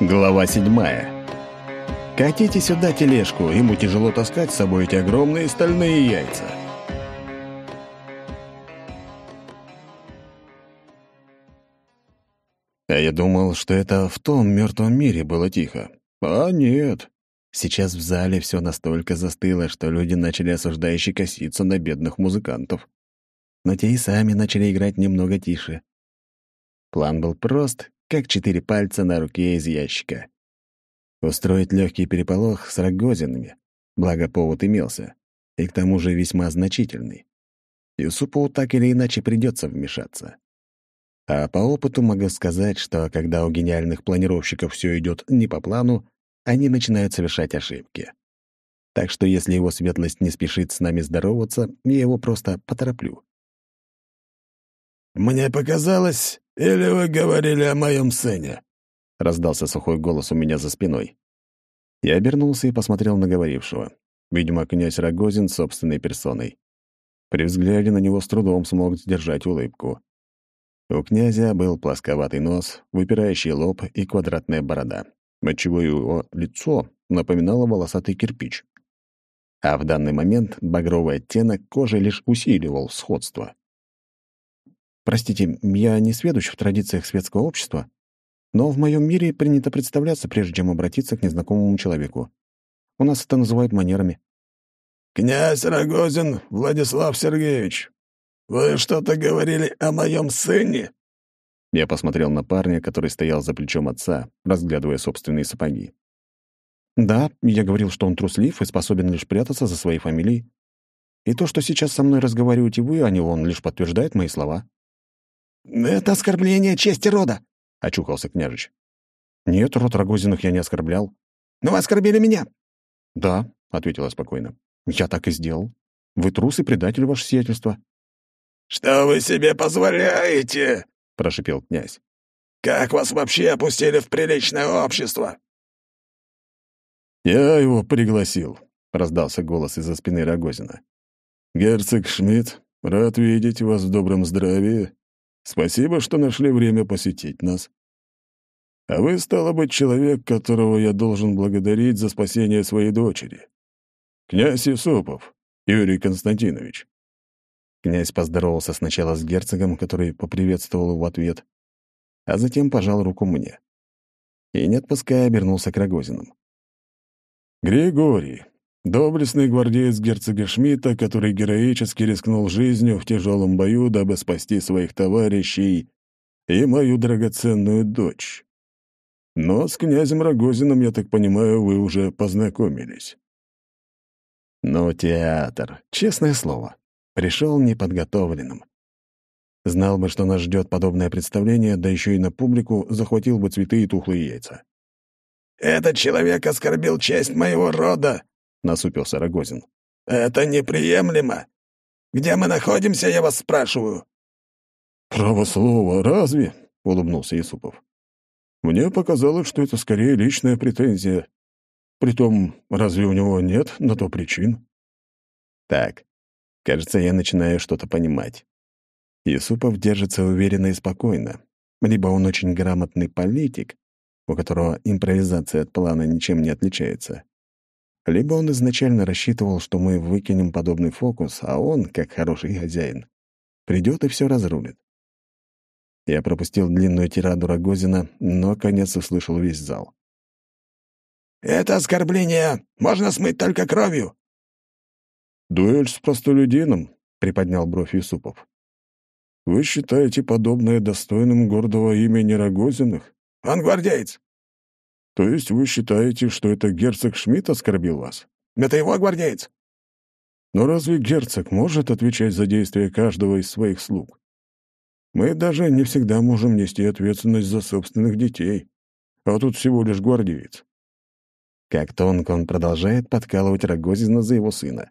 Глава седьмая. Катите сюда тележку, ему тяжело таскать с собой эти огромные стальные яйца. А я думал, что это в том мертвом мире было тихо. А нет. Сейчас в зале все настолько застыло, что люди начали осуждающе коситься на бедных музыкантов. Но те и сами начали играть немного тише. План был прост, как четыре пальца на руке из ящика. Устроить легкий переполох с Рогозинами, благо повод имелся, и к тому же весьма значительный. Юсупову так или иначе придется вмешаться. А по опыту могу сказать, что когда у гениальных планировщиков все идет не по плану, они начинают совершать ошибки. Так что если его светлость не спешит с нами здороваться, я его просто потороплю. «Мне показалось, или вы говорили о моем сыне?» — раздался сухой голос у меня за спиной. Я обернулся и посмотрел на говорившего. Видимо, князь Рогозин собственной персоной. При взгляде на него с трудом смог сдержать улыбку. У князя был плосковатый нос, выпирающий лоб и квадратная борода, отчего его лицо напоминало волосатый кирпич. А в данный момент багровый оттенок кожи лишь усиливал сходство. Простите, я не сведущ в традициях светского общества, но в моем мире принято представляться, прежде чем обратиться к незнакомому человеку. У нас это называют манерами. «Князь Рогозин Владислав Сергеевич, вы что-то говорили о моем сыне?» Я посмотрел на парня, который стоял за плечом отца, разглядывая собственные сапоги. «Да, я говорил, что он труслив и способен лишь прятаться за своей фамилией. И то, что сейчас со мной разговариваете вы, а не он, лишь подтверждает мои слова». «Это оскорбление чести рода», — очухался княжич. «Нет, род Рогозиных я не оскорблял». «Но вы оскорбили меня». «Да», — ответила спокойно. «Я так и сделал. Вы трус и предатель, ваше сиятельство». «Что вы себе позволяете?» — прошипел князь. «Как вас вообще опустили в приличное общество?» «Я его пригласил», — раздался голос из-за спины Рогозина. «Герцог Шмидт, рад видеть вас в добром здравии Спасибо, что нашли время посетить нас. А вы, стало быть, человек, которого я должен благодарить за спасение своей дочери. Князь Юсупов, Юрий Константинович». Князь поздоровался сначала с герцогом, который поприветствовал его в ответ, а затем пожал руку мне. И, не отпуская, обернулся к Рогозинам. «Григорий, Доблестный гвардеец герцога Шмидта, который героически рискнул жизнью в тяжелом бою, дабы спасти своих товарищей и мою драгоценную дочь. Но с князем Рогозиным, я так понимаю, вы уже познакомились. Ну, театр, честное слово, пришел неподготовленным. Знал бы, что нас ждет подобное представление, да еще и на публику захватил бы цветы и тухлые яйца. «Этот человек оскорбил честь моего рода!» Насупился Рогозин. «Это неприемлемо! Где мы находимся, я вас спрашиваю?» «Право слово, разве?» — улыбнулся Исупов. «Мне показалось, что это скорее личная претензия. Притом, разве у него нет на то причин?» «Так, кажется, я начинаю что-то понимать. Исупов держится уверенно и спокойно. Либо он очень грамотный политик, у которого импровизация от плана ничем не отличается, либо он изначально рассчитывал, что мы выкинем подобный фокус, а он, как хороший хозяин, придет и все разрулит. Я пропустил длинную тираду Рогозина, но конец услышал весь зал. «Это оскорбление! Можно смыть только кровью!» «Дуэль с простолюдином», — приподнял бровь Юсупов. «Вы считаете подобное достойным гордого имени Рогозиных?» «Он гвардеец!» То есть вы считаете, что это герцог Шмидт оскорбил вас? Это его гвардеец. Но разве герцог может отвечать за действия каждого из своих слуг? Мы даже не всегда можем нести ответственность за собственных детей, а тут всего лишь гвардеец. Как тонко он продолжает подкалывать Рогозина за его сына.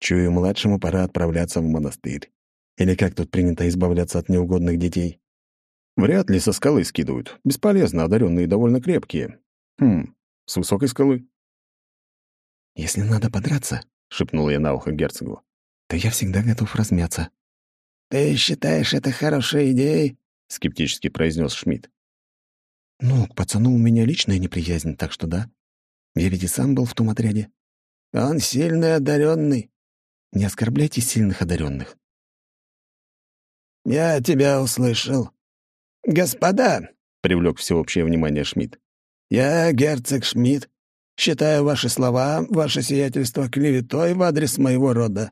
Чую, младшему пора отправляться в монастырь. Или как тут принято избавляться от неугодных детей? Вряд ли со скалы скидывают. Бесполезно, одаренные довольно крепкие. Хм, с высокой скалы. «Если надо подраться», — шепнул я на ухо герцогу, — «то я всегда готов размяться». «Ты считаешь это хорошей идеей?» — скептически произнес Шмидт. «Ну, к пацану у меня личная неприязнь, так что да. Я ведь и сам был в том отряде». «Он сильный одаренный. «Не оскорбляйте сильных одаренных. «Я тебя услышал. Господа!» — привлек всеобщее внимание Шмидт. «Я, герцог Шмидт, считаю ваши слова, ваше сиятельство, клеветой в адрес моего рода.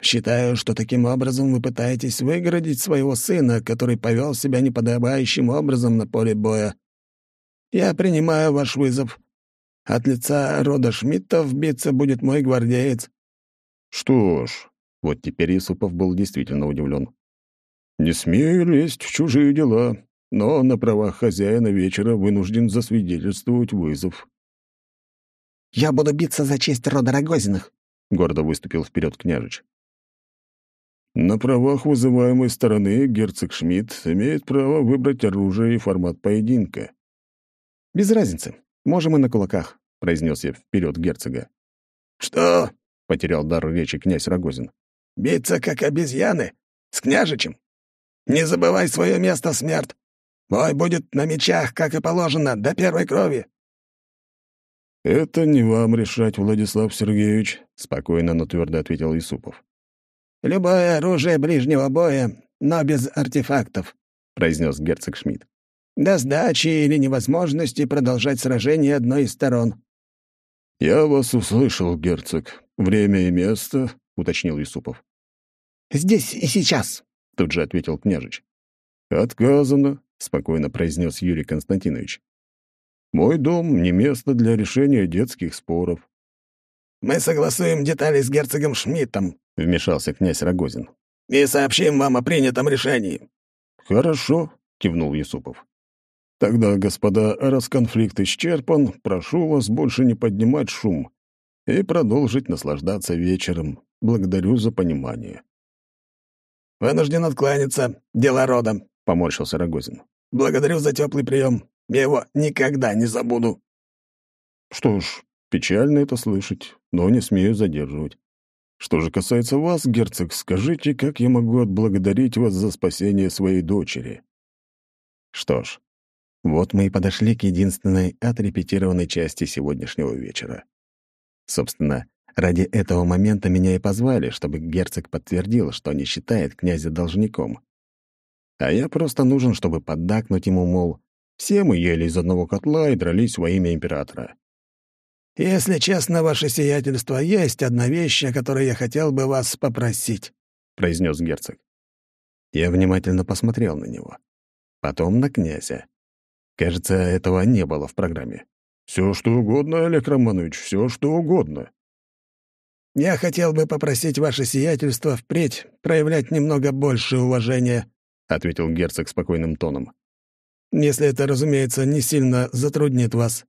Считаю, что таким образом вы пытаетесь выгородить своего сына, который повел себя неподобающим образом на поле боя. Я принимаю ваш вызов. От лица рода Шмидтов биться будет мой гвардеец». «Что ж...» Вот теперь Исупов был действительно удивлен. «Не смею лезть в чужие дела, но на правах хозяина вечера вынужден засвидетельствовать вызов». «Я буду биться за честь рода Рогозиных», — гордо выступил вперед княжич. На правах вызываемой стороны герцог Шмидт имеет право выбрать оружие и формат поединка. «Без разницы. Можем и на кулаках», — произнес я вперед герцога. «Что?» — потерял дар речи князь Рогозин. «Биться, как обезьяны? С княжичем? Не забывай свое место, смерть! Бой будет на мечах, как и положено, до первой крови!» «Это не вам решать, Владислав Сергеевич», — спокойно, но твердо ответил Исупов. «Любое оружие ближнего боя, но без артефактов», — произнес герцог Шмидт. «До сдачи или невозможности продолжать сражение одной из сторон». «Я вас услышал, герцог. Время и место», — уточнил Юсупов. «Здесь и сейчас», — тут же ответил княжич. «Отказано», — спокойно произнес Юрий Константинович. «Мой дом — не место для решения детских споров». «Мы согласуем детали с герцогом Шмидтом», — вмешался князь Рогозин. «И сообщим вам о принятом решении». «Хорошо», — кивнул Юсупов. «Тогда, господа, раз конфликт исчерпан, прошу вас больше не поднимать шум и продолжить наслаждаться вечером. Благодарю за понимание». «Вынужден откланяться. Дела рода», — поморщился Рогозин. «Благодарю за теплый прием. Я его никогда не забуду». «Что ж, печально это слышать, но не смею задерживать. Что же касается вас, герцог, скажите, как я могу отблагодарить вас за спасение своей дочери?» Что ж, вот мы и подошли к единственной отрепетированной части сегодняшнего вечера. Собственно, ради этого момента меня и позвали, чтобы герцог подтвердил, что не считает князя должником. А я просто нужен, чтобы поддакнуть ему, мол, все мы ели из одного котла и дрались во имя императора. «Если честно, ваше сиятельство, есть одна вещь, о которой я хотел бы вас попросить», — произнес герцог. Я внимательно посмотрел на него. Потом на князя. Кажется, этого не было в программе. Все что угодно, Олег Романович, все что угодно». «Я хотел бы попросить ваше сиятельство впредь проявлять немного больше уважения», — ответил герцог спокойным тоном. «Если это, разумеется, не сильно затруднит вас».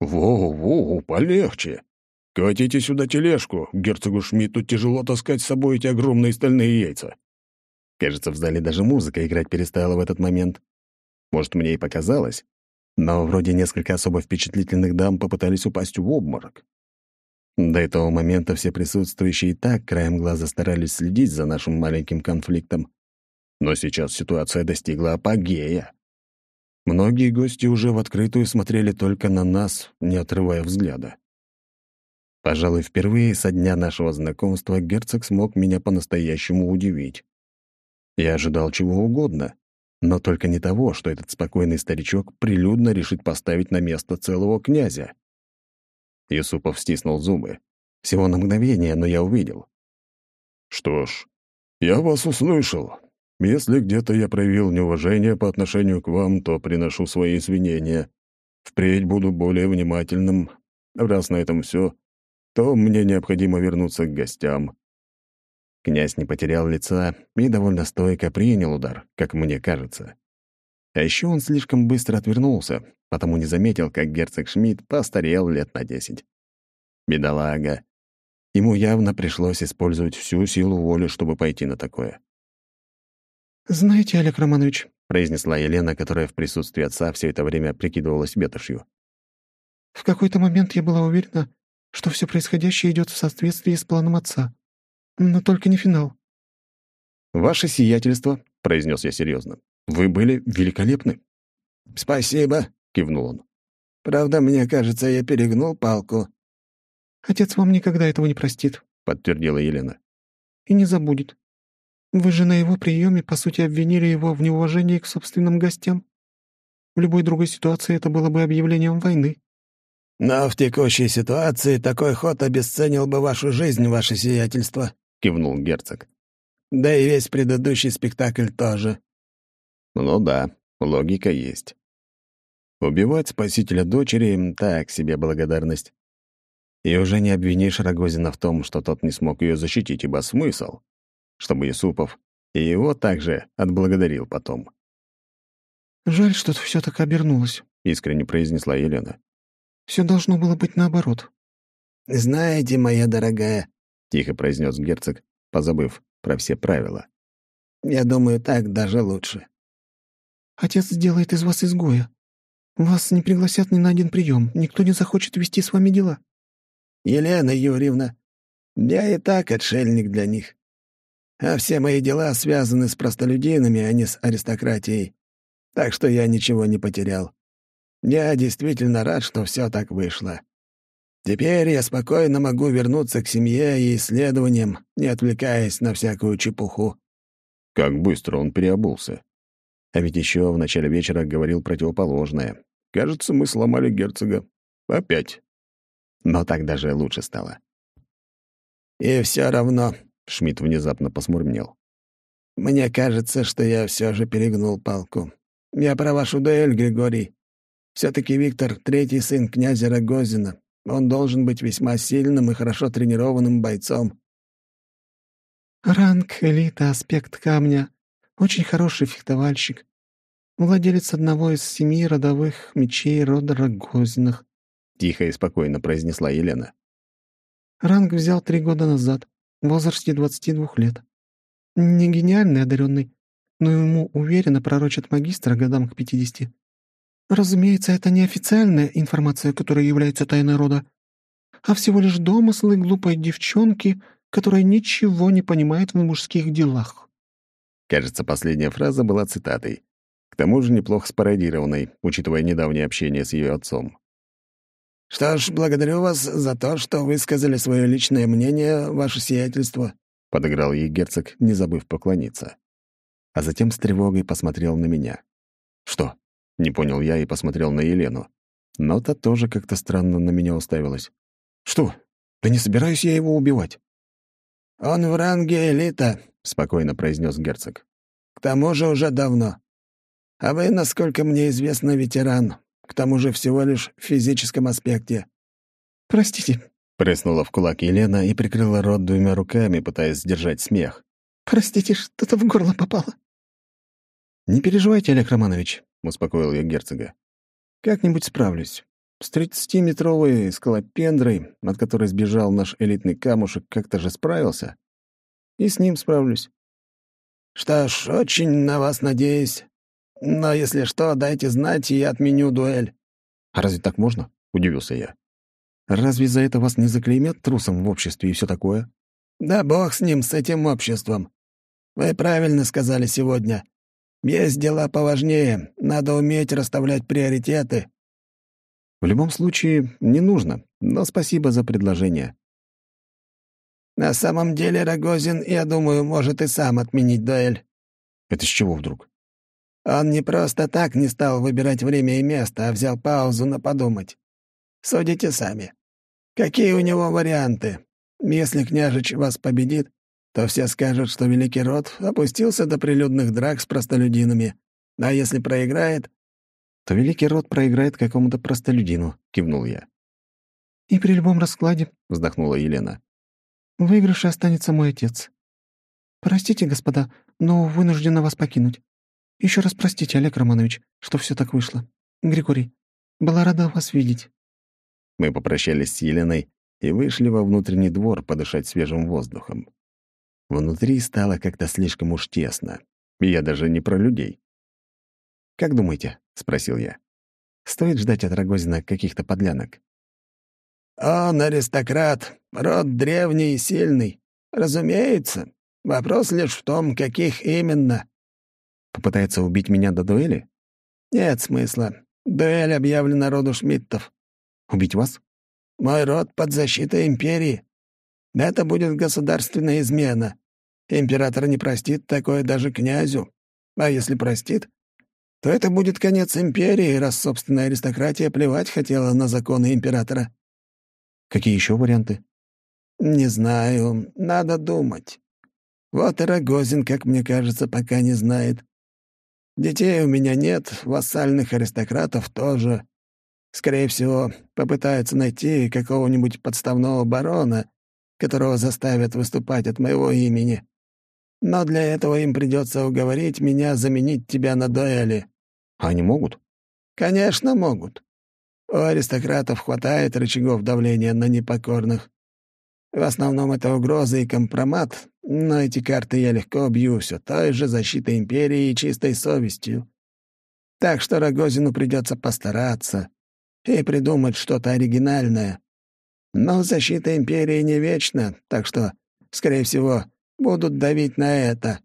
«Воу-воу, полегче. Катите сюда тележку. Герцогу Шмидту тяжело таскать с собой эти огромные стальные яйца». Кажется, в зале даже музыка играть перестала в этот момент. Может, мне и показалось, но вроде несколько особо впечатлительных дам попытались упасть в обморок. До этого момента все присутствующие и так краем глаза старались следить за нашим маленьким конфликтом. Но сейчас ситуация достигла апогея. Многие гости уже в открытую смотрели только на нас, не отрывая взгляда. Пожалуй, впервые со дня нашего знакомства герцог смог меня по-настоящему удивить. Я ожидал чего угодно, но только не того, что этот спокойный старичок прилюдно решит поставить на место целого князя. Юсупов стиснул зубы. Всего на мгновение, но я увидел. «Что ж, я вас услышал. Если где-то я проявил неуважение по отношению к вам, то приношу свои извинения. Впредь буду более внимательным. Раз на этом все, то мне необходимо вернуться к гостям. Князь не потерял лица и довольно стойко принял удар, как мне кажется. А еще он слишком быстро отвернулся, потому не заметил, как герцог Шмидт постарел лет на десять. Бедолага. Ему явно пришлось использовать всю силу воли, чтобы пойти на такое. «Знаете, Олег Романович», — произнесла Елена, которая в присутствии отца все это время прикидывалась ветошью. «В какой-то момент я была уверена, что все происходящее идет в соответствии с планом отца. Но только не финал. «Ваше сиятельство», — произнес я серьезно, — «вы были великолепны». «Спасибо», — кивнул он. «Правда, мне кажется, я перегнул палку». «Отец вам никогда этого не простит», — подтвердила Елена. «И не забудет. Вы же на его приеме, по сути, обвинили его в неуважении к собственным гостям. В любой другой ситуации это было бы объявлением войны». «Но в текущей ситуации такой ход обесценил бы вашу жизнь, ваше сиятельство», — кивнул герцог. «Да и весь предыдущий спектакль тоже». «Ну да, логика есть. Убивать спасителя дочери — так себе благодарность. И уже не обвинишь Рогозина в том, что тот не смог ее защитить, ибо смысл, чтобы Юсупов и его также отблагодарил потом. «Жаль, что все так обернулось», — искренне произнесла Елена. Все должно было быть наоборот. «Знаете, моя дорогая», — тихо произнес герцог, позабыв про все правила. «Я думаю, так даже лучше». «Отец сделает из вас изгоя. Вас не пригласят ни на один прием, никто не захочет вести с вами дела». «Елена Юрьевна, я и так отшельник для них. А все мои дела связаны с простолюдинами, а не с аристократией. Так что я ничего не потерял. Я действительно рад, что все так вышло. Теперь я спокойно могу вернуться к семье и исследованиям, не отвлекаясь на всякую чепуху». Как быстро он переобулся. А ведь еще в начале вечера говорил противоположное. Кажется, мы сломали герцога. Опять. Но так даже лучше стало. «И все равно», — Шмидт внезапно посмурмнел. «Мне кажется, что я все же перегнул палку. Я про вашу дуэль, Григорий. Все-таки Виктор — третий сын князя Рогозина. Он должен быть весьма сильным и хорошо тренированным бойцом. Ранг, элита, аспект камня. Очень хороший фехтовальщик. Владелец одного из семи родовых мечей рода Рогозиных. Тихо и спокойно произнесла Елена. Ранг взял три года назад, в возрасте 22 лет. Не гениальный одаренный, но ему уверенно пророчат магистра годам к 50. Разумеется, это не официальная информация, которая является тайной рода, а всего лишь домыслы глупой девчонки, которая ничего не понимает в мужских делах. Кажется, последняя фраза была цитатой. К тому же неплохо спародированной, учитывая недавнее общение с ее отцом. «Что ж, благодарю вас за то, что высказали свое личное мнение, ваше сиятельство», — подыграл ей герцог, не забыв поклониться. А затем с тревогой посмотрел на меня. «Что, не понял я и посмотрел на Елену. Но та тоже как-то странно на меня уставилась. «Что? Да не собираюсь я его убивать». «Он в ранге элита», — спокойно произнес герцог. «К тому же уже давно. А вы, насколько мне известно, ветеран. К тому же всего лишь в физическом аспекте». «Простите», — прыснула в кулак Елена и прикрыла рот двумя руками, пытаясь сдержать смех. «Простите, что-то в горло попало». «Не переживайте, Олег Романович. — успокоил я герцога. «Как-нибудь справлюсь. С тридцатиметровой скалопендрой, от которой сбежал наш элитный камушек, как-то же справился. И с ним справлюсь». «Что ж, очень на вас надеюсь. Но если что, дайте знать, и я отменю дуэль». «А разве так можно?» — удивился я. «Разве за это вас не заклеймят трусом в обществе и все такое?» «Да бог с ним, с этим обществом. Вы правильно сказали сегодня. Есть дела поважнее, надо уметь расставлять приоритеты». «В любом случае, не нужно, но спасибо за предложение». «На самом деле Рогозин, я думаю, может и сам отменить дуэль». «Это с чего вдруг?» «Он не просто так не стал выбирать время и место, а взял паузу на подумать. Судите сами. Какие у него варианты? Если княжич вас победит, то все скажут, что Великий Род опустился до прилюдных драк с простолюдинами. А если проиграет...» «То Великий Род проиграет какому-то простолюдину», — кивнул я. «И при любом раскладе», — вздохнула Елена. «В выигрыше останется мой отец. Простите, господа, но вынуждена вас покинуть. Еще раз простите, Олег Романович, что все так вышло. Григорий, была рада вас видеть». Мы попрощались с Еленой и вышли во внутренний двор подышать свежим воздухом. Внутри стало как-то слишком уж тесно. Я даже не про людей. «Как думаете?» — спросил я. «Стоит ждать от Рогозина каких-то подлянок?» «Он аристократ, род древний и сильный. Разумеется. Вопрос лишь в том, каких именно». «Попытается убить меня до дуэли?» «Нет смысла. Дуэль объявлена роду Шмидтов. Убить вас? Мой род под защитой империи. Это будет государственная измена. Император не простит такое даже князю. А если простит, то это будет конец империи, раз собственная аристократия плевать хотела на законы императора. Какие еще варианты? Не знаю, надо думать. Вот и Рогозин, как мне кажется, пока не знает. Детей у меня нет, вассальных аристократов тоже. Скорее всего, попытаются найти какого-нибудь подставного барона, которого заставят выступать от моего имени. Но для этого им придется уговорить меня заменить тебя на дуэли». «Они могут?» «Конечно, могут. У аристократов хватает рычагов давления на непокорных. В основном это угроза и компромат, но эти карты я легко бью все той же защитой империи и чистой совестью. Так что Рогозину придется постараться и придумать что-то оригинальное. Но защита империи не вечна, так что, скорее всего, будут давить на это.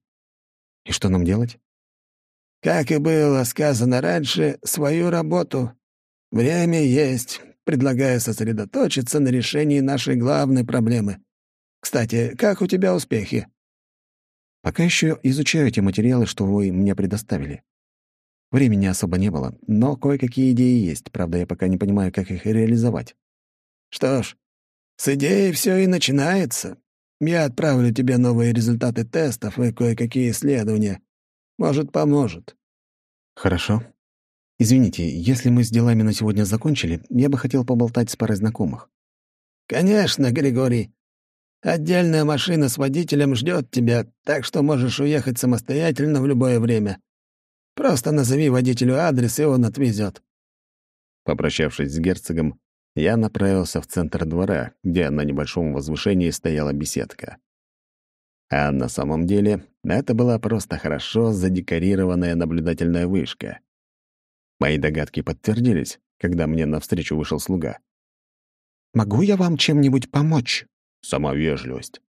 И что нам делать? Как и было сказано раньше, свою работу. Время есть. Предлагаю сосредоточиться на решении нашей главной проблемы. Кстати, как у тебя успехи? Пока еще изучаю те материалы, что вы мне предоставили. Времени особо не было, но кое-какие идеи есть, правда, я пока не понимаю, как их реализовать. Что ж, с идеей все и начинается. Я отправлю тебе новые результаты тестов и кое-какие исследования. Может, поможет». «Хорошо. Извините, если мы с делами на сегодня закончили, я бы хотел поболтать с парой знакомых». «Конечно, Григорий. Отдельная машина с водителем ждет тебя, так что можешь уехать самостоятельно в любое время. Просто назови водителю адрес, и он отвезет. Попрощавшись с герцогом, я направился в центр двора, где на небольшом возвышении стояла беседка. А на самом деле это была просто хорошо задекорированная наблюдательная вышка. Мои догадки подтвердились, когда мне навстречу вышел слуга. «Могу я вам чем-нибудь помочь?» Сама вежливость.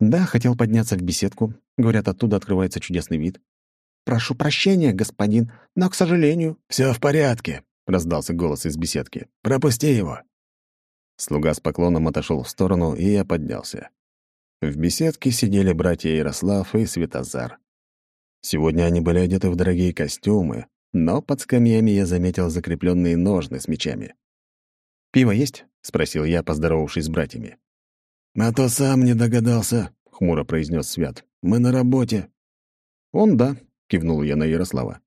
«Да, хотел подняться в беседку. Говорят, оттуда открывается чудесный вид». «Прошу прощения, господин, но, к сожалению...» «Все в порядке», раздался голос из беседки. «Пропусти его!» Слуга с поклоном отошел в сторону, и я поднялся. В беседке сидели братья Ярослав и Светозар. Сегодня они были одеты в дорогие костюмы, но под скамьями я заметил закрепленные ножны с мечами. «Пиво есть?» — спросил я, поздоровавшись с братьями. «А то сам не догадался», — хмуро произнес Свят. «Мы на работе». «Он да», — кивнул я на Ярослава.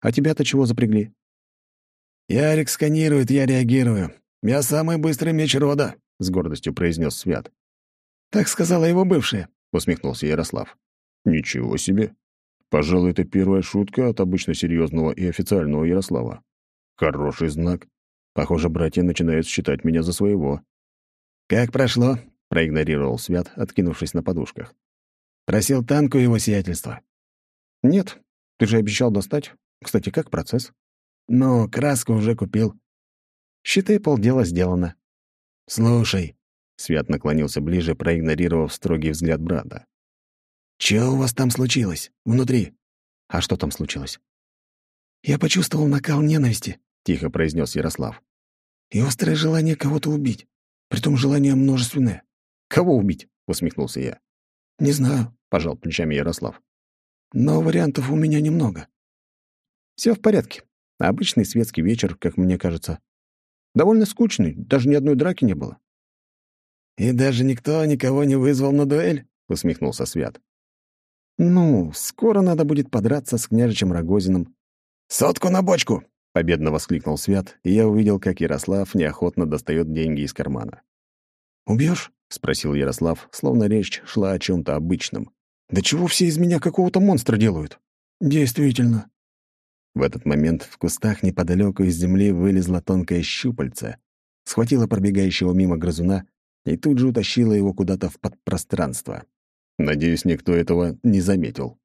«А тебя-то чего запрягли?» «Ярик сканирует, я реагирую. Я самый быстрый меч рода», — с гордостью произнес Свят. «Так сказала его бывшая», — усмехнулся Ярослав. «Ничего себе. Пожалуй, это первая шутка от обычно серьезного и официального Ярослава. Хороший знак. Похоже, братья начинают считать меня за своего». «Как прошло?» — проигнорировал Свят, откинувшись на подушках. «Просил танку его сиятельства». «Нет. Ты же обещал достать. Кстати, как процесс?» «Ну, краску уже купил». «Считай, полдела сделано». «Слушай», — Свят наклонился ближе, проигнорировав строгий взгляд брата. «Чё у вас там случилось? Внутри?» «А что там случилось?» «Я почувствовал накал ненависти», — тихо произнес Ярослав. «И острое желание кого-то убить. Притом желание множественное». «Кого убить?» — усмехнулся я. «Не знаю», — пожал плечами Ярослав. «Но вариантов у меня немного». Все в порядке. Обычный светский вечер, как мне кажется. Довольно скучный, даже ни одной драки не было. «И даже никто никого не вызвал на дуэль?» — усмехнулся Свят. «Ну, скоро надо будет подраться с княжичем Рогозиным». «Сотку на бочку!» — победно воскликнул Свят, и я увидел, как Ярослав неохотно достает деньги из кармана. Убьешь? спросил Ярослав, словно речь шла о чем то обычном. «Да чего все из меня какого-то монстра делают?» «Действительно. В этот момент в кустах неподалеку из земли вылезла тонкая щупальца, схватила пробегающего мимо грызуна и тут же утащила его куда-то в подпространство. Надеюсь, никто этого не заметил.